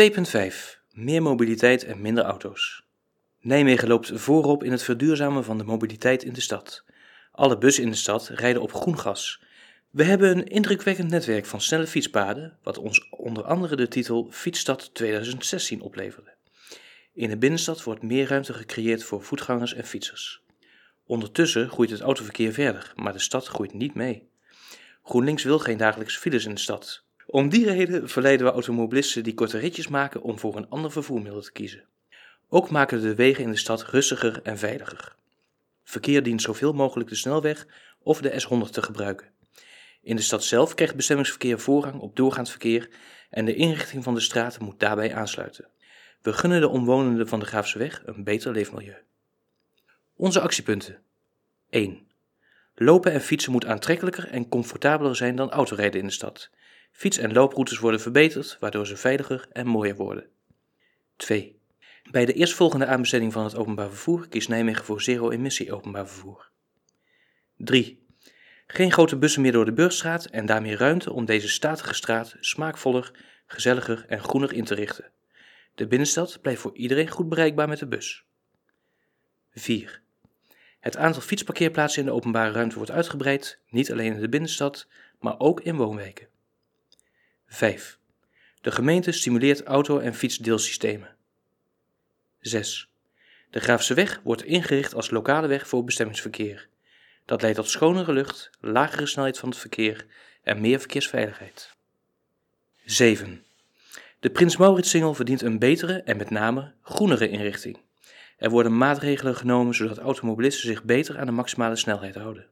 2.5 Meer mobiliteit en minder auto's. Nijmegen loopt voorop in het verduurzamen van de mobiliteit in de stad. Alle bussen in de stad rijden op groen gas. We hebben een indrukwekkend netwerk van snelle fietspaden, wat ons onder andere de titel Fietsstad 2016 opleverde. In de binnenstad wordt meer ruimte gecreëerd voor voetgangers en fietsers. Ondertussen groeit het autoverkeer verder, maar de stad groeit niet mee. GroenLinks wil geen dagelijkse files in de stad. Om die reden verleiden we automobilisten die korte ritjes maken om voor een ander vervoermiddel te kiezen. Ook maken de wegen in de stad rustiger en veiliger. Verkeer dient zoveel mogelijk de snelweg of de S100 te gebruiken. In de stad zelf krijgt bestemmingsverkeer voorrang op doorgaand verkeer en de inrichting van de straten moet daarbij aansluiten. We gunnen de omwonenden van de Graafse Weg een beter leefmilieu. Onze actiepunten 1. Lopen en fietsen moet aantrekkelijker en comfortabeler zijn dan autorijden in de stad. Fiets- en looproutes worden verbeterd, waardoor ze veiliger en mooier worden. 2. Bij de eerstvolgende aanbesteding van het openbaar vervoer kiest Nijmegen voor zero-emissie openbaar vervoer. 3. Geen grote bussen meer door de Burgstraat en daarmee ruimte om deze statige straat smaakvoller, gezelliger en groener in te richten. De binnenstad blijft voor iedereen goed bereikbaar met de bus. 4. Het aantal fietsparkeerplaatsen in de openbare ruimte wordt uitgebreid, niet alleen in de binnenstad, maar ook in woonwijken. 5. De gemeente stimuleert auto- en fietsdeelsystemen. 6. De Graafse Weg wordt ingericht als lokale weg voor bestemmingsverkeer. Dat leidt tot schonere lucht, lagere snelheid van het verkeer en meer verkeersveiligheid. 7. De Prins Maurits-singel verdient een betere en met name groenere inrichting. Er worden maatregelen genomen zodat automobilisten zich beter aan de maximale snelheid houden.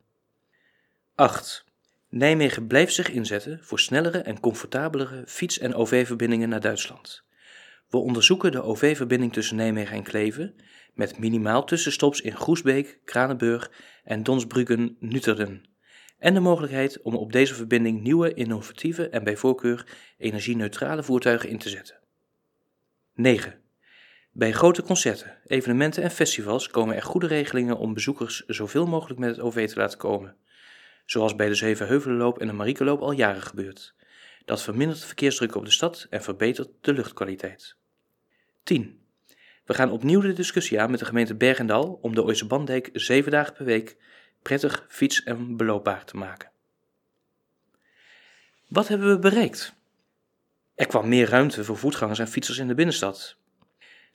8. Nijmegen blijft zich inzetten voor snellere en comfortabelere fiets- en OV-verbindingen naar Duitsland. We onderzoeken de OV-verbinding tussen Nijmegen en Kleven met minimaal tussenstops in Groesbeek, Kranenburg en Donsbruggen-Nutterden. En de mogelijkheid om op deze verbinding nieuwe, innovatieve en bij voorkeur energie-neutrale voertuigen in te zetten. 9. Bij grote concerten, evenementen en festivals komen er goede regelingen om bezoekers zoveel mogelijk met het OV te laten komen. Zoals bij de Zevenheuvelenloop en de Mariekeloop al jaren gebeurt. Dat vermindert de verkeersdruk op de stad en verbetert de luchtkwaliteit. 10. We gaan opnieuw de discussie aan met de gemeente Bergendal om de Ooise Bandijk zeven dagen per week prettig fiets- en beloopbaar te maken. Wat hebben we bereikt? Er kwam meer ruimte voor voetgangers en fietsers in de binnenstad.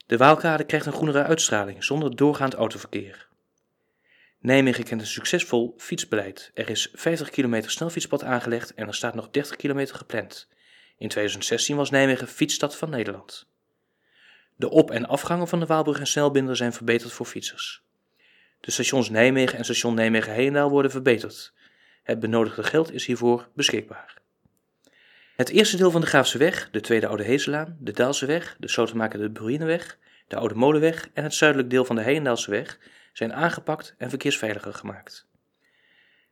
De Waalkade krijgt een groenere uitstraling zonder doorgaand autoverkeer. Nijmegen kent een succesvol fietsbeleid. Er is 50 kilometer snelfietspad aangelegd en er staat nog 30 kilometer gepland. In 2016 was Nijmegen fietsstad van Nederland. De op- en afgangen van de Waalbrug en Snelbinder zijn verbeterd voor fietsers. De stations Nijmegen en station Nijmegen-Heendaal worden verbeterd. Het benodigde geld is hiervoor beschikbaar. Het eerste deel van de Graafse Weg, de Tweede Oude Hezelaan, de Daalse Weg, de Slotenmaker de Bruineweg, de Oude Molenweg en het zuidelijk deel van de Heendaalse Weg zijn aangepakt en verkeersveiliger gemaakt.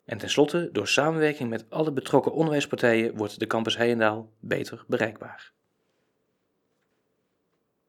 En tenslotte, door samenwerking met alle betrokken onderwijspartijen wordt de campus Heijendaal beter bereikbaar.